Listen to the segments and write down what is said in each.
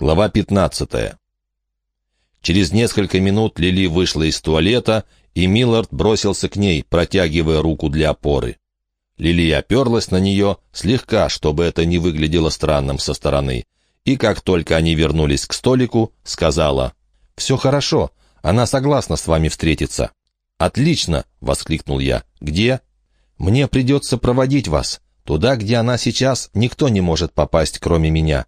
Глава 15. Через несколько минут Лили вышла из туалета, и Миллард бросился к ней, протягивая руку для опоры. Лили оперлась на нее слегка, чтобы это не выглядело странным со стороны, и как только они вернулись к столику, сказала «Все хорошо, она согласна с вами встретиться». «Отлично!» — воскликнул я. «Где?» «Мне придется проводить вас. Туда, где она сейчас, никто не может попасть, кроме меня».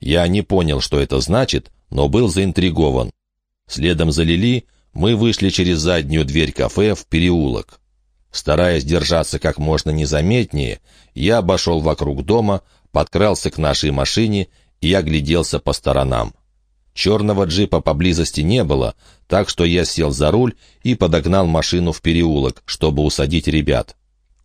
Я не понял, что это значит, но был заинтригован. Следом за Лили мы вышли через заднюю дверь кафе в переулок. Стараясь держаться как можно незаметнее, я обошел вокруг дома, подкрался к нашей машине и огляделся по сторонам. Черного джипа поблизости не было, так что я сел за руль и подогнал машину в переулок, чтобы усадить ребят.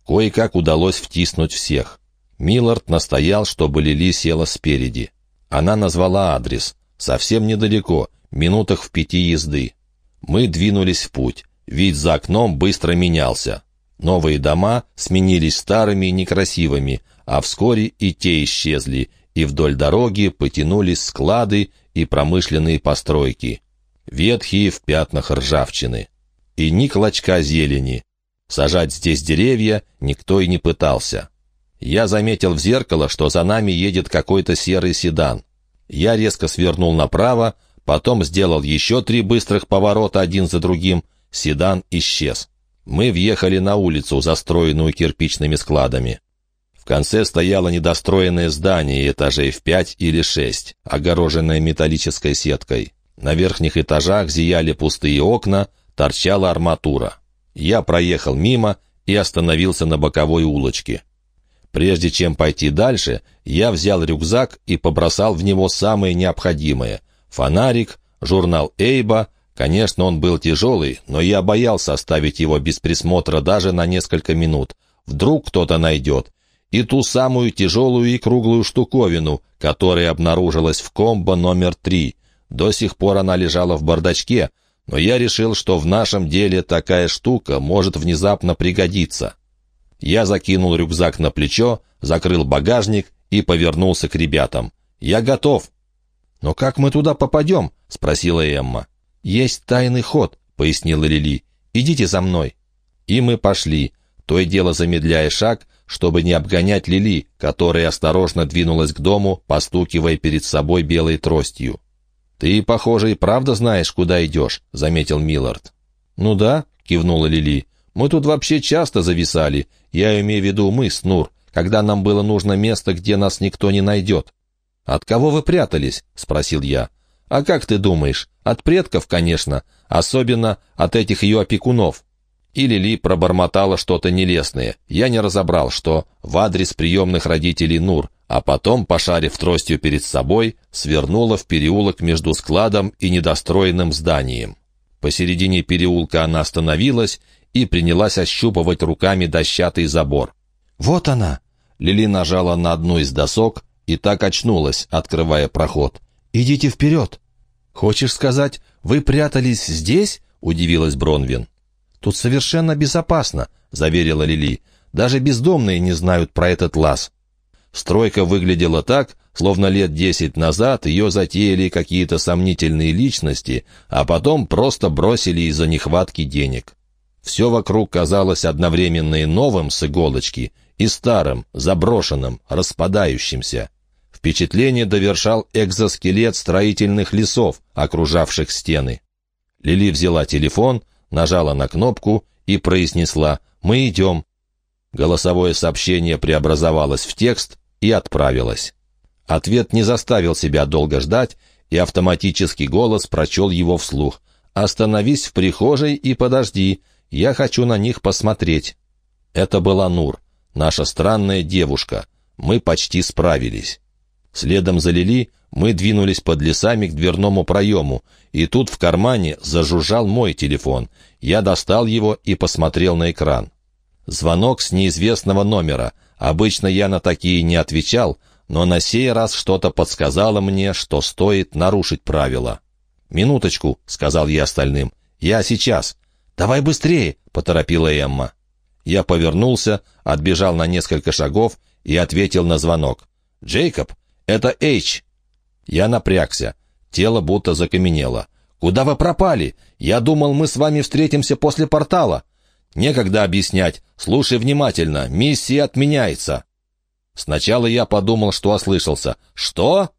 Кое-как удалось втиснуть всех. Миллард настоял, чтобы Лили села спереди. Она назвала адрес. Совсем недалеко, минутах в пяти езды. Мы двинулись в путь. Вид за окном быстро менялся. Новые дома сменились старыми и некрасивыми, а вскоре и те исчезли, и вдоль дороги потянулись склады и промышленные постройки. Ветхие в пятнах ржавчины. И ни клочка зелени. Сажать здесь деревья никто и не пытался. Я заметил в зеркало, что за нами едет какой-то серый седан. Я резко свернул направо, потом сделал еще три быстрых поворота один за другим. Седан исчез. Мы въехали на улицу, застроенную кирпичными складами. В конце стояло недостроенное здание этажей в пять или шесть, огороженное металлической сеткой. На верхних этажах зияли пустые окна, торчала арматура. Я проехал мимо и остановился на боковой улочке. Прежде чем пойти дальше, я взял рюкзак и побросал в него самое необходимое. Фонарик, журнал Эйба. Конечно, он был тяжелый, но я боялся оставить его без присмотра даже на несколько минут. Вдруг кто-то найдет. И ту самую тяжелую и круглую штуковину, которая обнаружилась в комбо номер три. До сих пор она лежала в бардачке, но я решил, что в нашем деле такая штука может внезапно пригодиться. Я закинул рюкзак на плечо, закрыл багажник и повернулся к ребятам. «Я готов». «Но как мы туда попадем?» — спросила Эмма. «Есть тайный ход», — пояснила Лили. «Идите за мной». И мы пошли, то и дело замедляя шаг, чтобы не обгонять Лили, которая осторожно двинулась к дому, постукивая перед собой белой тростью. «Ты, похоже, и правда знаешь, куда идешь», — заметил Миллард. «Ну да», — кивнула Лили. Мы тут вообще часто зависали. Я имею в виду мы с Нур, когда нам было нужно место, где нас никто не найдет. «От кого вы прятались?» — спросил я. «А как ты думаешь? От предков, конечно. Особенно от этих ее опекунов». И Лили пробормотала что-то нелестное. Я не разобрал, что в адрес приемных родителей Нур, а потом, пошарив тростью перед собой, свернула в переулок между складом и недостроенным зданием. Посередине переулка она остановилась и принялась ощупывать руками дощатый забор. «Вот она!» Лили нажала на одну из досок и так очнулась, открывая проход. «Идите вперед!» «Хочешь сказать, вы прятались здесь?» — удивилась Бронвин. «Тут совершенно безопасно», — заверила Лили. «Даже бездомные не знают про этот лаз». Стройка выглядела так, словно лет десять назад ее затеяли какие-то сомнительные личности, а потом просто бросили из-за нехватки денег. Все вокруг казалось одновременно и новым с иголочки, и старым, заброшенным, распадающимся. Впечатление довершал экзоскелет строительных лесов, окружавших стены. Лили взяла телефон, нажала на кнопку и произнесла «Мы идем». Голосовое сообщение преобразовалось в текст и отправилось. Ответ не заставил себя долго ждать, и автоматический голос прочел его вслух. «Остановись в прихожей и подожди. Я хочу на них посмотреть». Это была Нур, наша странная девушка. Мы почти справились. Следом за Лили мы двинулись под лесами к дверному проему, и тут в кармане зажужжал мой телефон. Я достал его и посмотрел на экран. Звонок с неизвестного номера. Обычно я на такие не отвечал, но на сей раз что-то подсказало мне, что стоит нарушить правила. «Минуточку», — сказал я остальным. «Я сейчас». «Давай быстрее!» — поторопила Эмма. Я повернулся, отбежал на несколько шагов и ответил на звонок. «Джейкоб, это Эйч!» Я напрягся. Тело будто закаменело. «Куда вы пропали? Я думал, мы с вами встретимся после портала». «Некогда объяснять. Слушай внимательно. Миссия отменяется». Сначала я подумал, что ослышался. «Что?»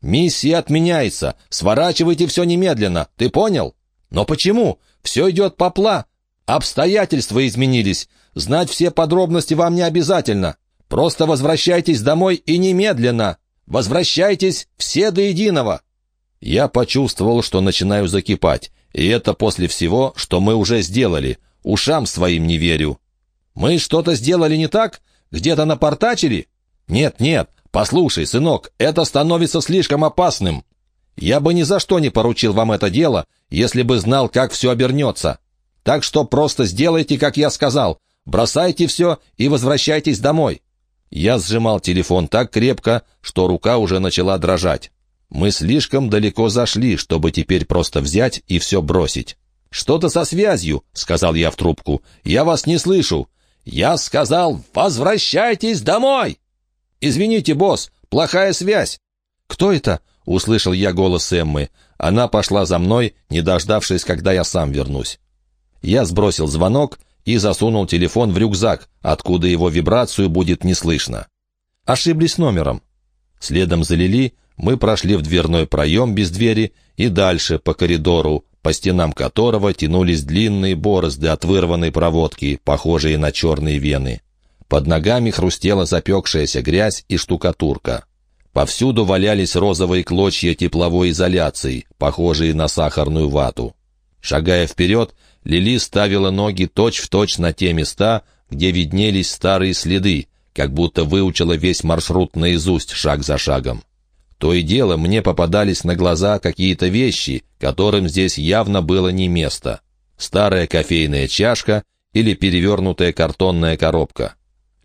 «Миссия отменяется. Сворачивайте все немедленно. Ты понял?» «Но почему? Все идет по пла. Обстоятельства изменились. Знать все подробности вам не обязательно. Просто возвращайтесь домой и немедленно. Возвращайтесь все до единого». Я почувствовал, что начинаю закипать. И это после всего, что мы уже сделали. Ушам своим не верю. «Мы что-то сделали не так? Где-то напортачили?» «Нет, нет. Послушай, сынок, это становится слишком опасным. Я бы ни за что не поручил вам это дело, если бы знал, как все обернется. Так что просто сделайте, как я сказал. Бросайте все и возвращайтесь домой». Я сжимал телефон так крепко, что рука уже начала дрожать. Мы слишком далеко зашли, чтобы теперь просто взять и все бросить. «Что-то со связью», — сказал я в трубку. «Я вас не слышу». «Я сказал, возвращайтесь домой!» «Извините, босс, плохая связь». «Кто это?» — услышал я голос Эммы. Она пошла за мной, не дождавшись, когда я сам вернусь. Я сбросил звонок и засунул телефон в рюкзак, откуда его вибрацию будет не слышно. Ошиблись номером. Следом за Лили мы прошли в дверной проем без двери и дальше по коридору, по стенам которого тянулись длинные борозды от вырванной проводки, похожие на черные вены. Под ногами хрустела запекшаяся грязь и штукатурка. Повсюду валялись розовые клочья тепловой изоляции, похожие на сахарную вату. Шагая вперед, Лили ставила ноги точь-в-точь точь на те места, где виднелись старые следы, как будто выучила весь маршрут наизусть шаг за шагом. То и дело мне попадались на глаза какие-то вещи, которым здесь явно было не место. Старая кофейная чашка или перевернутая картонная коробка.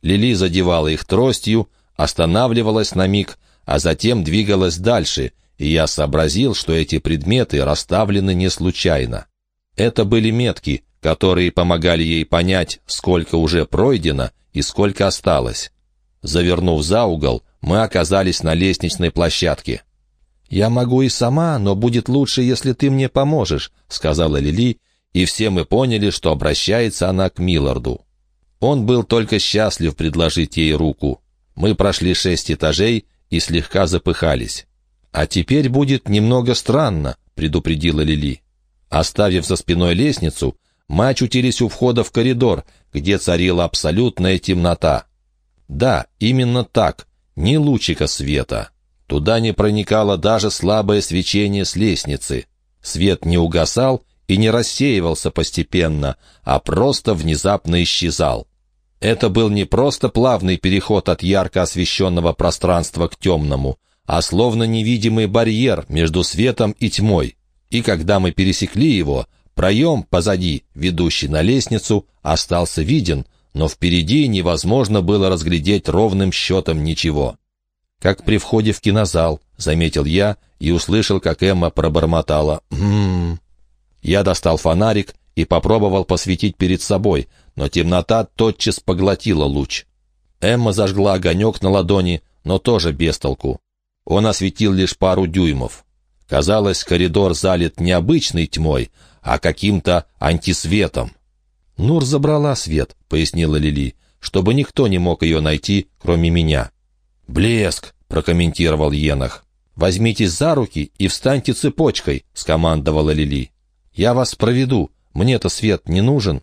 Лили задевала их тростью, останавливалась на миг, а затем двигалась дальше, и я сообразил, что эти предметы расставлены не случайно. Это были метки, которые помогали ей понять, сколько уже пройдено и сколько осталось. Завернув за угол, мы оказались на лестничной площадке. «Я могу и сама, но будет лучше, если ты мне поможешь», — сказала Лили, и все мы поняли, что обращается она к Милларду. Он был только счастлив предложить ей руку. Мы прошли шесть этажей и слегка запыхались. «А теперь будет немного странно», — предупредила Лили. Оставив за спиной лестницу, мы очутились у входа в коридор, где царила абсолютная темнота. Да, именно так, ни лучика света. Туда не проникало даже слабое свечение с лестницы. Свет не угасал и не рассеивался постепенно, а просто внезапно исчезал. Это был не просто плавный переход от ярко освещенного пространства к темному, а словно невидимый барьер между светом и тьмой. И когда мы пересекли его, проем позади, ведущий на лестницу, остался виден, но впереди невозможно было разглядеть ровным счетом ничего. «Как при входе в кинозал», — заметил я и услышал, как Эмма пробормотала «Ммм». Я достал фонарик и попробовал посветить перед собой, но темнота тотчас поглотила луч. Эмма зажгла огонек на ладони, но тоже без толку. Он осветил лишь пару дюймов. Казалось, коридор залит не обычной тьмой, а каким-то антисветом. «Нур забрала свет», — пояснила Лили, «чтобы никто не мог ее найти, кроме меня». «Блеск», — прокомментировал Енах. «Возьмитесь за руки и встаньте цепочкой», — скомандовала Лили. «Я вас проведу. Мне-то свет не нужен».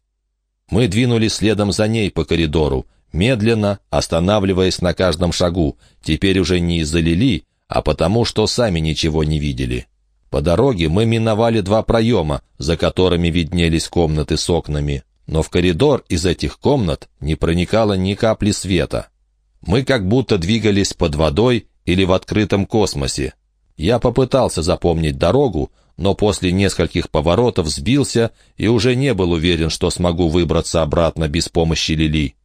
Мы двинулись следом за ней по коридору, медленно, останавливаясь на каждом шагу, теперь уже не из-за Лили, а потому, что сами ничего не видели. По дороге мы миновали два проема, за которыми виднелись комнаты с окнами но в коридор из этих комнат не проникало ни капли света. Мы как будто двигались под водой или в открытом космосе. Я попытался запомнить дорогу, но после нескольких поворотов сбился и уже не был уверен, что смогу выбраться обратно без помощи Лили.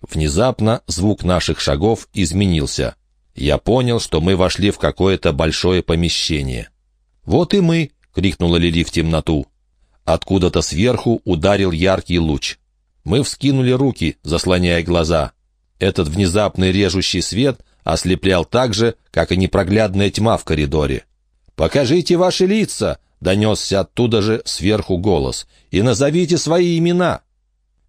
Внезапно звук наших шагов изменился. Я понял, что мы вошли в какое-то большое помещение. «Вот и мы!» — крикнула Лили в темноту. Откуда-то сверху ударил яркий луч. Мы вскинули руки, заслоняя глаза. Этот внезапный режущий свет ослеплял так же, как и непроглядная тьма в коридоре. «Покажите ваши лица!» — донесся оттуда же сверху голос. «И назовите свои имена!»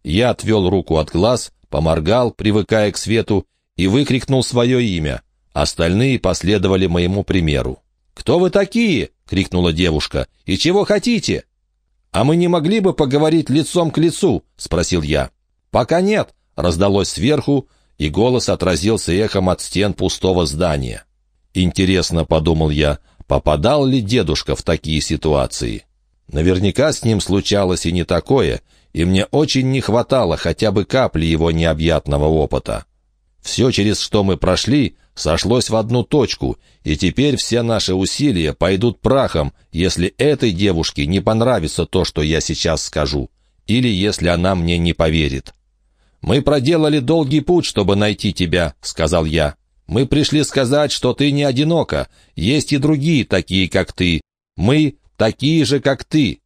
Я отвел руку от глаз, поморгал, привыкая к свету, и выкрикнул свое имя. Остальные последовали моему примеру. «Кто вы такие?» — крикнула девушка. «И чего хотите?» «А мы не могли бы поговорить лицом к лицу?» — спросил я. «Пока нет», — раздалось сверху, и голос отразился эхом от стен пустого здания. «Интересно», — подумал я, — попадал ли дедушка в такие ситуации? Наверняка с ним случалось и не такое, и мне очень не хватало хотя бы капли его необъятного опыта. Все, через что мы прошли, сошлось в одну точку, и теперь все наши усилия пойдут прахом, если этой девушке не понравится то, что я сейчас скажу, или если она мне не поверит. «Мы проделали долгий путь, чтобы найти тебя», — сказал я. «Мы пришли сказать, что ты не одинока, есть и другие такие, как ты. Мы такие же, как ты».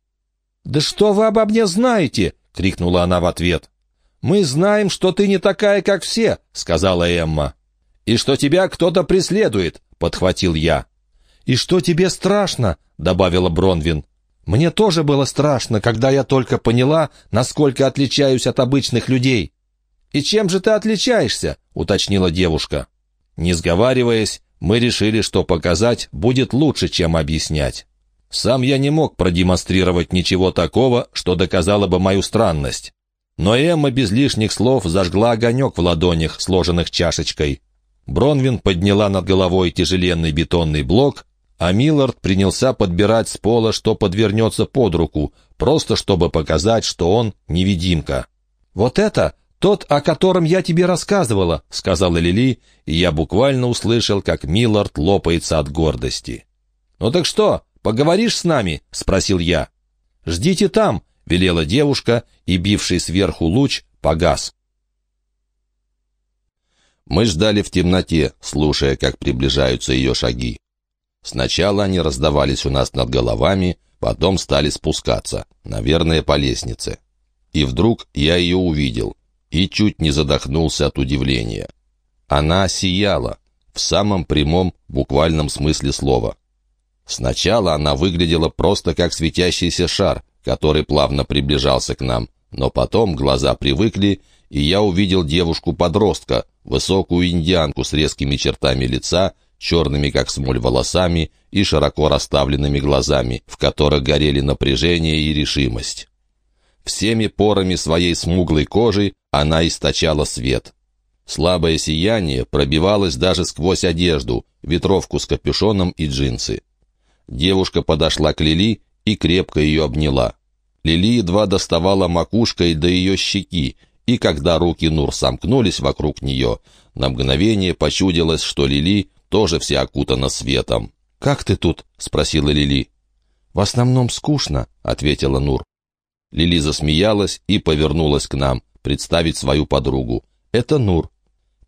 «Да что вы обо мне знаете?» — крикнула она в ответ. «Мы знаем, что ты не такая, как все», — сказала Эмма. «И что тебя кто-то преследует», — подхватил я. «И что тебе страшно», — добавила Бронвин. «Мне тоже было страшно, когда я только поняла, насколько отличаюсь от обычных людей». «И чем же ты отличаешься?» — уточнила девушка. Не сговариваясь, мы решили, что показать будет лучше, чем объяснять. Сам я не мог продемонстрировать ничего такого, что доказало бы мою странность. Но Эмма без лишних слов зажгла огонек в ладонях, сложенных чашечкой. Бронвин подняла над головой тяжеленный бетонный блок, а Миллард принялся подбирать с пола, что подвернется под руку, просто чтобы показать, что он невидимка. «Вот это тот, о котором я тебе рассказывала», — сказала Лили, и я буквально услышал, как Миллард лопается от гордости. «Ну так что, поговоришь с нами?» — спросил я. «Ждите там», велела девушка, и бивший сверху луч погас. Мы ждали в темноте, слушая, как приближаются ее шаги. Сначала они раздавались у нас над головами, потом стали спускаться, наверное, по лестнице. И вдруг я ее увидел и чуть не задохнулся от удивления. Она сияла, в самом прямом, буквальном смысле слова. Сначала она выглядела просто как светящийся шар, который плавно приближался к нам, но потом глаза привыкли, и я увидел девушку-подростка, высокую индианку с резкими чертами лица, черными как смоль волосами и широко расставленными глазами, в которых горели напряжение и решимость. Всеми порами своей смуглой кожи она источала свет. Слабое сияние пробивалось даже сквозь одежду, ветровку с капюшоном и джинсы. Девушка подошла к Лили и крепко ее обняла. Лили едва доставала макушкой до ее щеки, и когда руки Нур сомкнулись вокруг нее, на мгновение почудилось, что Лили тоже вся окутана светом. «Как ты тут?» — спросила Лили. «В основном скучно», — ответила Нур. Лили засмеялась и повернулась к нам, представить свою подругу. «Это Нур».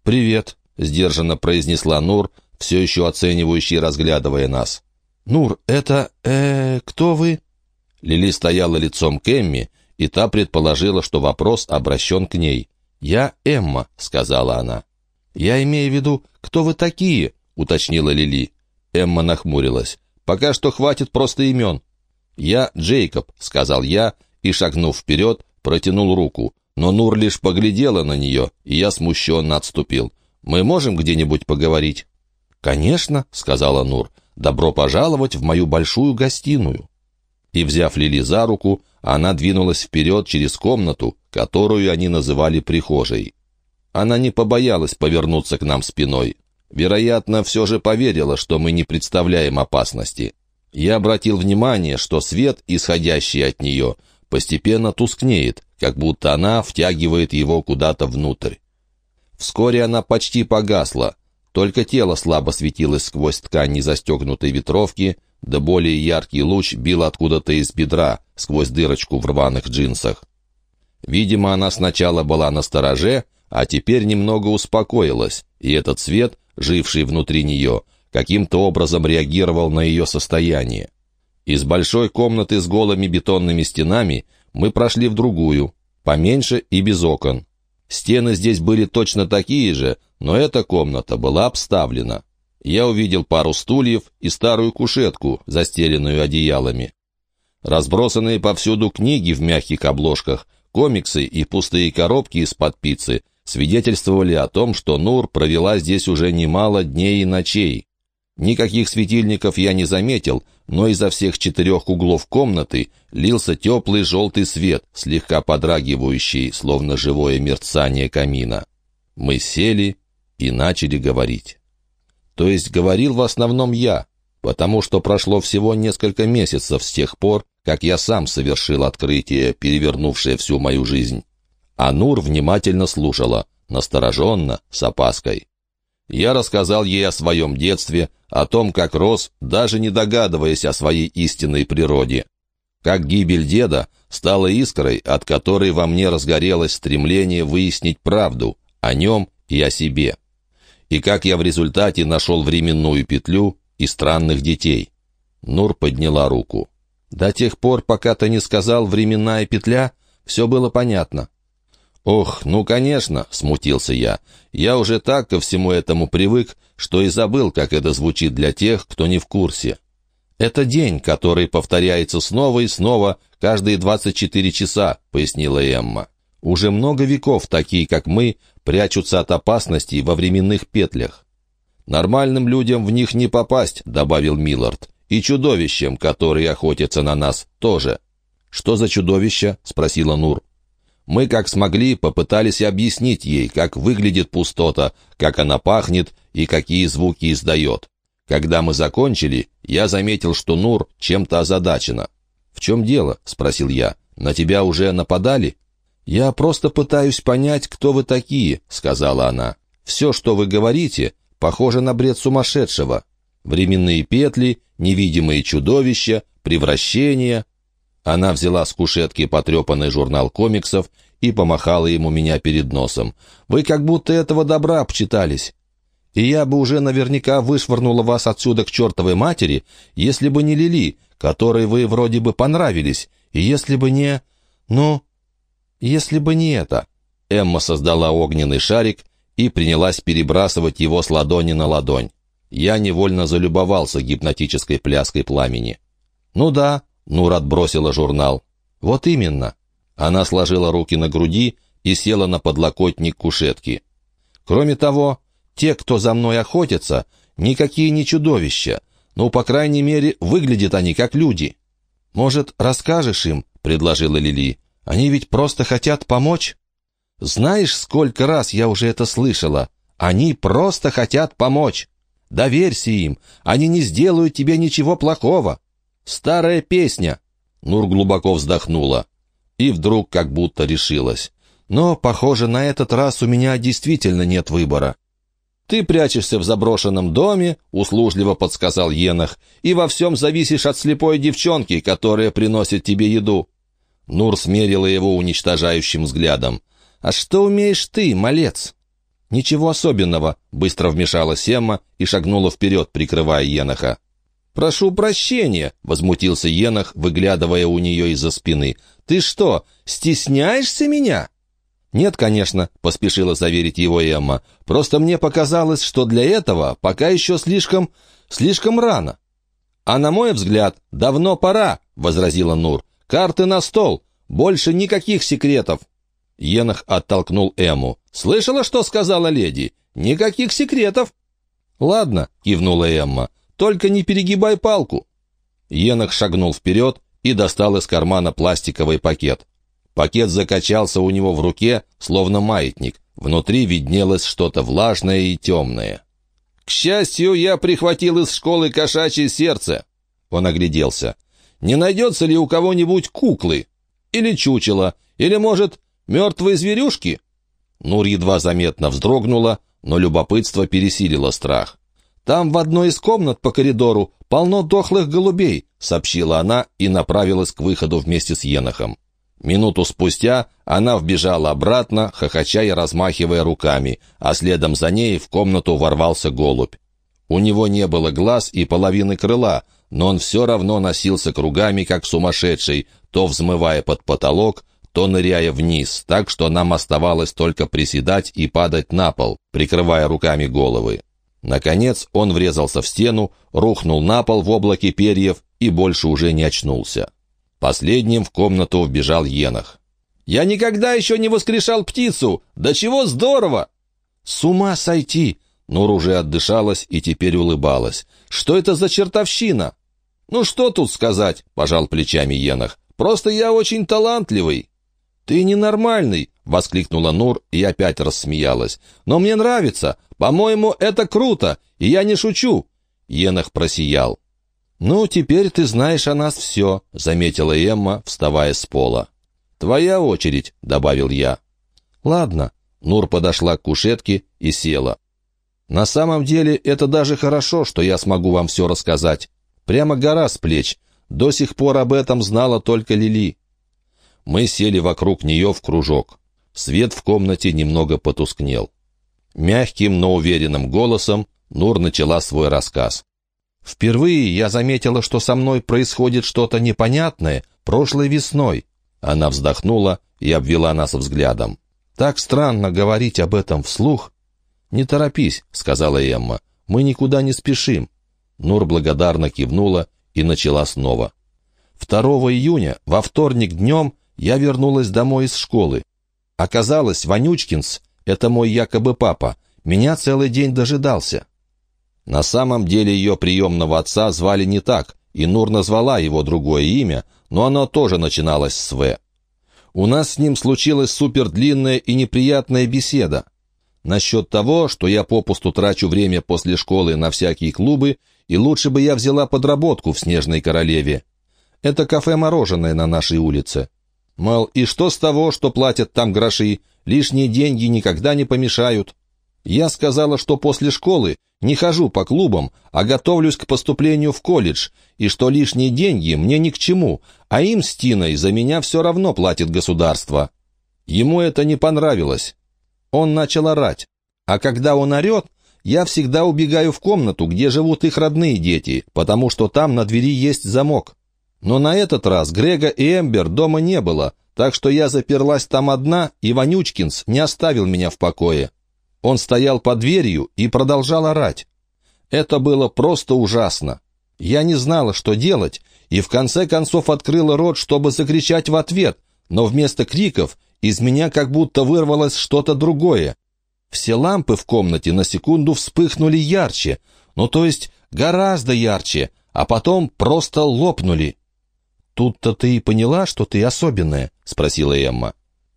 «Привет», — сдержанно произнесла Нур, все еще оценивающий, разглядывая нас. «Нур, это... э кто вы?» Лили стояла лицом к Эмми, и та предположила, что вопрос обращен к ней. «Я Эмма», — сказала она. «Я имею в виду, кто вы такие?» — уточнила Лили. Эмма нахмурилась. «Пока что хватит просто имен». «Я Джейкоб», — сказал я, и, шагнув вперед, протянул руку. Но Нур лишь поглядела на нее, и я смущенно отступил. «Мы можем где-нибудь поговорить?» «Конечно», — сказала Нур. «Добро пожаловать в мою большую гостиную» и, взяв Лили за руку, она двинулась вперед через комнату, которую они называли прихожей. Она не побоялась повернуться к нам спиной. Вероятно, все же поверила, что мы не представляем опасности. Я обратил внимание, что свет, исходящий от нее, постепенно тускнеет, как будто она втягивает его куда-то внутрь. Вскоре она почти погасла, только тело слабо светилось сквозь ткань незастегнутой ветровки, да более яркий луч бил откуда-то из бедра, сквозь дырочку в рваных джинсах. Видимо, она сначала была на стороже, а теперь немного успокоилась, и этот свет, живший внутри нее, каким-то образом реагировал на ее состояние. Из большой комнаты с голыми бетонными стенами мы прошли в другую, поменьше и без окон. Стены здесь были точно такие же, но эта комната была обставлена. Я увидел пару стульев и старую кушетку, застеленную одеялами. Разбросанные повсюду книги в мягких обложках, комиксы и пустые коробки из-под пиццы свидетельствовали о том, что Нур провела здесь уже немало дней и ночей. Никаких светильников я не заметил, но изо всех четырех углов комнаты лился теплый желтый свет, слегка подрагивающий, словно живое мерцание камина. Мы сели и начали говорить. То есть говорил в основном я, потому что прошло всего несколько месяцев с тех пор, как я сам совершил открытие, перевернувшее всю мою жизнь. А Нур внимательно слушала, настороженно, с опаской. Я рассказал ей о своем детстве, о том, как рос, даже не догадываясь о своей истинной природе. Как гибель деда стала искрой, от которой во мне разгорелось стремление выяснить правду о нем и о себе. И как я в результате нашел временную петлю и странных детей. Нур подняла руку. До тех пор, пока ты не сказал «временная петля», все было понятно. «Ох, ну, конечно», — смутился я. «Я уже так ко всему этому привык, что и забыл, как это звучит для тех, кто не в курсе». «Это день, который повторяется снова и снова, каждые 24 часа», — пояснила Эмма. «Уже много веков такие, как мы, прячутся от опасностей во временных петлях». «Нормальным людям в них не попасть», — добавил Миллард. «И чудовищем, которые охотятся на нас, тоже». «Что за чудовище?» — спросила Нур. Мы, как смогли, попытались объяснить ей, как выглядит пустота, как она пахнет и какие звуки издает. Когда мы закончили, я заметил, что Нур чем-то озадачена. «В чем дело?» — спросил я. «На тебя уже нападали?» «Я просто пытаюсь понять, кто вы такие», — сказала она. «Все, что вы говорите, похоже на бред сумасшедшего. Временные петли, невидимые чудовища, превращения, она взяла с кушетки потрепанный журнал комиксов и помахала ему меня перед носом. «Вы как будто этого добра обчитались. И я бы уже наверняка вышвырнула вас отсюда к чертовой матери, если бы не Лили, которой вы вроде бы понравились, и если бы не... Ну, если бы не это». Эмма создала огненный шарик и принялась перебрасывать его с ладони на ладонь. Я невольно залюбовался гипнотической пляской пламени. «Ну да, Нур отбросила журнал. «Вот именно». Она сложила руки на груди и села на подлокотник кушетки. «Кроме того, те, кто за мной охотятся, никакие не чудовища. Ну, по крайней мере, выглядят они как люди». «Может, расскажешь им?» — предложила Лили. «Они ведь просто хотят помочь». «Знаешь, сколько раз я уже это слышала? Они просто хотят помочь. Доверься им, они не сделают тебе ничего плохого». Старая песня!» Нур глубоко вздохнула. И вдруг как будто решилась. «Но, похоже, на этот раз у меня действительно нет выбора». «Ты прячешься в заброшенном доме», — услужливо подсказал Енах, «и во всем зависишь от слепой девчонки, которая приносит тебе еду». Нур смерила его уничтожающим взглядом. «А что умеешь ты, малец?» «Ничего особенного», — быстро вмешалась Эмма и шагнула вперед, прикрывая Еноха. «Прошу прощения», — возмутился Енах, выглядывая у нее из-за спины. «Ты что, стесняешься меня?» «Нет, конечно», — поспешила заверить его Эмма. «Просто мне показалось, что для этого пока еще слишком... слишком рано». «А на мой взгляд, давно пора», — возразила Нур. «Карты на стол. Больше никаких секретов». Енах оттолкнул Эму. «Слышала, что сказала леди? Никаких секретов». «Ладно», — кивнула Эмма. Только не перегибай палку!» Енах шагнул вперед и достал из кармана пластиковый пакет. Пакет закачался у него в руке, словно маятник. Внутри виднелось что-то влажное и темное. «К счастью, я прихватил из школы кошачье сердце!» Он огляделся. «Не найдется ли у кого-нибудь куклы? Или чучела? Или, может, мертвые зверюшки?» Нур едва заметно вздрогнула, но любопытство пересилило страх. Там в одной из комнат по коридору полно дохлых голубей», — сообщила она и направилась к выходу вместе с Енохом. Минуту спустя она вбежала обратно, хохоча и размахивая руками, а следом за ней в комнату ворвался голубь. У него не было глаз и половины крыла, но он все равно носился кругами, как сумасшедший, то взмывая под потолок, то ныряя вниз, так что нам оставалось только приседать и падать на пол, прикрывая руками головы. Наконец он врезался в стену, рухнул на пол в облаке перьев и больше уже не очнулся. Последним в комнату вбежал Енах. «Я никогда еще не воскрешал птицу! Да чего здорово!» «С ума сойти!» Нур уже отдышалась и теперь улыбалась. «Что это за чертовщина?» «Ну что тут сказать?» — пожал плечами Енах. «Просто я очень талантливый». «Ты ненормальный!» — воскликнула Нур и опять рассмеялась. «Но мне нравится. По-моему, это круто, и я не шучу». Енах просиял. «Ну, теперь ты знаешь о нас все», — заметила Эмма, вставая с пола. «Твоя очередь», — добавил я. «Ладно». Нур подошла к кушетке и села. «На самом деле это даже хорошо, что я смогу вам все рассказать. Прямо гора с плеч. До сих пор об этом знала только Лили». Мы сели вокруг нее в кружок. Свет в комнате немного потускнел. Мягким, но уверенным голосом Нур начала свой рассказ. «Впервые я заметила, что со мной происходит что-то непонятное прошлой весной. Она вздохнула и обвела нас взглядом. «Так странно говорить об этом вслух». «Не торопись», — сказала Эмма. «Мы никуда не спешим». Нур благодарно кивнула и начала снова. 2 июня, во вторник днем, я вернулась домой из школы. Оказалось, Ванючкинс, это мой якобы папа, меня целый день дожидался. На самом деле ее приемного отца звали не так, и Нур назвала его другое имя, но оно тоже начиналось с «В». У нас с ним случилась супердлинная и неприятная беседа. Насчет того, что я попусту трачу время после школы на всякие клубы, и лучше бы я взяла подработку в «Снежной королеве». Это кафе-мороженое на нашей улице. Мол, и что с того, что платят там гроши? Лишние деньги никогда не помешают. Я сказала, что после школы не хожу по клубам, а готовлюсь к поступлению в колледж, и что лишние деньги мне ни к чему, а им с Тиной за меня все равно платит государство. Ему это не понравилось. Он начал орать. А когда он орет, я всегда убегаю в комнату, где живут их родные дети, потому что там на двери есть замок. Но на этот раз Грега и Эмбер дома не было, так что я заперлась там одна, и Вонючкинс не оставил меня в покое. Он стоял под дверью и продолжал орать. Это было просто ужасно. Я не знала, что делать, и в конце концов открыла рот, чтобы закричать в ответ, но вместо криков из меня как будто вырвалось что-то другое. Все лампы в комнате на секунду вспыхнули ярче, ну то есть гораздо ярче, а потом просто лопнули. «Тут-то ты и поняла, что ты особенная?» — спросила Эмма.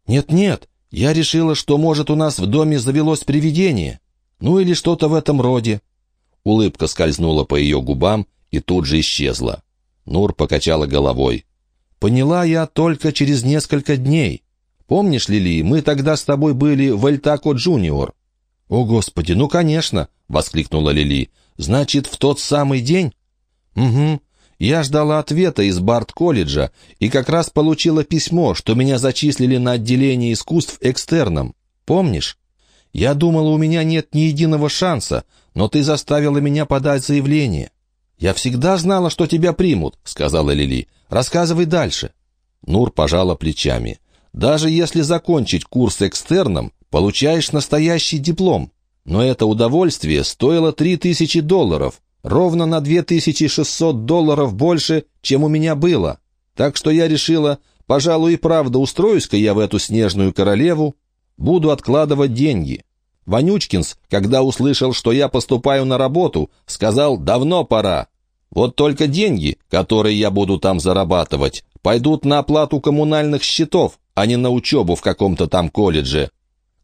«Нет-нет, я решила, что, может, у нас в доме завелось привидение. Ну или что-то в этом роде». Улыбка скользнула по ее губам и тут же исчезла. Нур покачала головой. «Поняла я только через несколько дней. Помнишь, Лили, мы тогда с тобой были в Эльтако Джуниор?» «О, Господи, ну, конечно!» — воскликнула Лили. «Значит, в тот самый день?» «Угу. Я ждала ответа из Барт-колледжа и как раз получила письмо, что меня зачислили на отделение искусств экстерном. Помнишь? Я думала, у меня нет ни единого шанса, но ты заставила меня подать заявление. «Я всегда знала, что тебя примут», — сказала Лили. «Рассказывай дальше». Нур пожала плечами. «Даже если закончить курс экстерном, получаешь настоящий диплом. Но это удовольствие стоило три тысячи долларов, ровно на 2600 долларов больше, чем у меня было. Так что я решила, пожалуй, и правда устроюсь-ка я в эту снежную королеву, буду откладывать деньги. Вонючкинс, когда услышал, что я поступаю на работу, сказал «давно пора». Вот только деньги, которые я буду там зарабатывать, пойдут на оплату коммунальных счетов, а не на учебу в каком-то там колледже.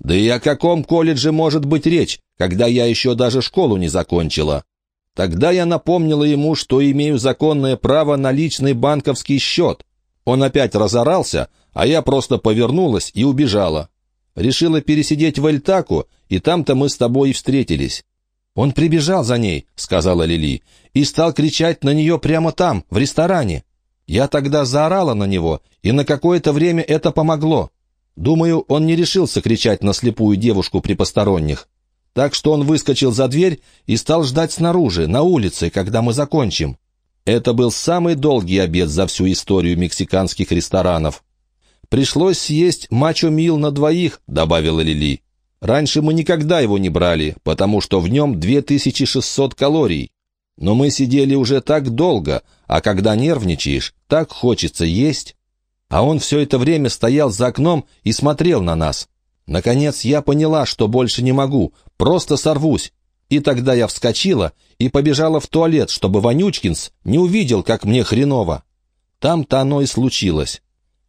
Да и о каком колледже может быть речь, когда я еще даже школу не закончила? Тогда я напомнила ему, что имею законное право на личный банковский счет. Он опять разорался, а я просто повернулась и убежала. Решила пересидеть в Эльтаку, и там-то мы с тобой и встретились. «Он прибежал за ней», — сказала Лили, «и стал кричать на нее прямо там, в ресторане. Я тогда заорала на него, и на какое-то время это помогло. Думаю, он не решился кричать на слепую девушку при посторонних. Так что он выскочил за дверь и стал ждать снаружи, на улице, когда мы закончим. Это был самый долгий обед за всю историю мексиканских ресторанов. «Пришлось съесть мачо-мил на двоих», — добавила Лили. «Раньше мы никогда его не брали, потому что в нем 2600 калорий. Но мы сидели уже так долго, а когда нервничаешь, так хочется есть». А он все это время стоял за окном и смотрел на нас. Наконец я поняла, что больше не могу, просто сорвусь. И тогда я вскочила и побежала в туалет, чтобы Вонючкинс не увидел, как мне хреново. Там-то оно и случилось.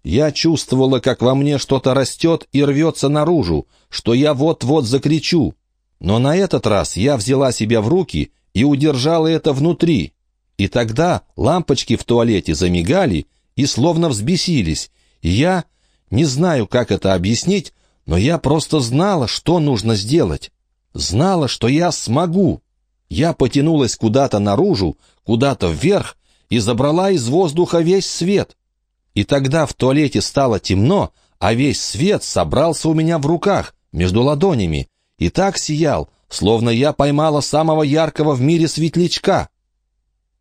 Я чувствовала, как во мне что-то растет и рвется наружу, что я вот-вот закричу. Но на этот раз я взяла себя в руки и удержала это внутри. И тогда лампочки в туалете замигали и словно взбесились. И я, не знаю, как это объяснить, но я просто знала, что нужно сделать. Знала, что я смогу. Я потянулась куда-то наружу, куда-то вверх и забрала из воздуха весь свет. И тогда в туалете стало темно, а весь свет собрался у меня в руках, между ладонями, и так сиял, словно я поймала самого яркого в мире светлячка.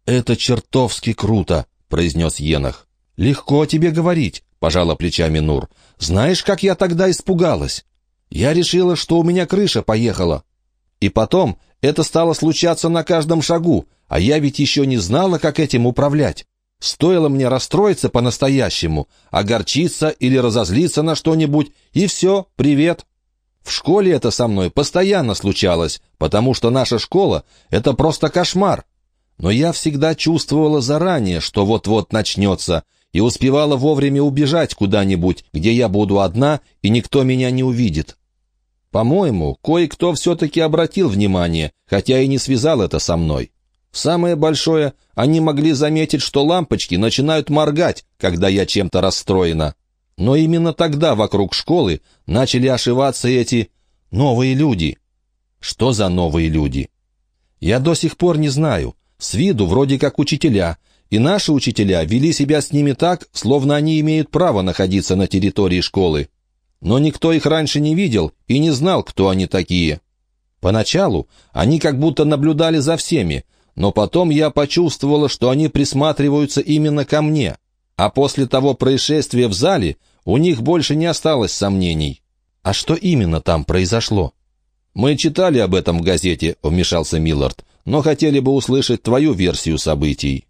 «Это чертовски круто», — произнес Енах. «Легко тебе говорить», — пожала плечами Нур. «Знаешь, как я тогда испугалась? Я решила, что у меня крыша поехала. И потом это стало случаться на каждом шагу, а я ведь еще не знала, как этим управлять. Стоило мне расстроиться по-настоящему, огорчиться или разозлиться на что-нибудь, и все, привет. В школе это со мной постоянно случалось, потому что наша школа — это просто кошмар. Но я всегда чувствовала заранее, что вот-вот начнется, и успевала вовремя убежать куда-нибудь, где я буду одна, и никто меня не увидит. По-моему, кое-кто все-таки обратил внимание, хотя и не связал это со мной. Самое большое, они могли заметить, что лампочки начинают моргать, когда я чем-то расстроена. Но именно тогда вокруг школы начали ошиваться эти новые люди. Что за новые люди? Я до сих пор не знаю. С виду вроде как учителя, и наши учителя вели себя с ними так, словно они имеют право находиться на территории школы. Но никто их раньше не видел и не знал, кто они такие. Поначалу они как будто наблюдали за всеми, но потом я почувствовала, что они присматриваются именно ко мне. А после того происшествия в зале у них больше не осталось сомнений. А что именно там произошло? «Мы читали об этом в газете», — вмешался Миллард, «но хотели бы услышать твою версию событий».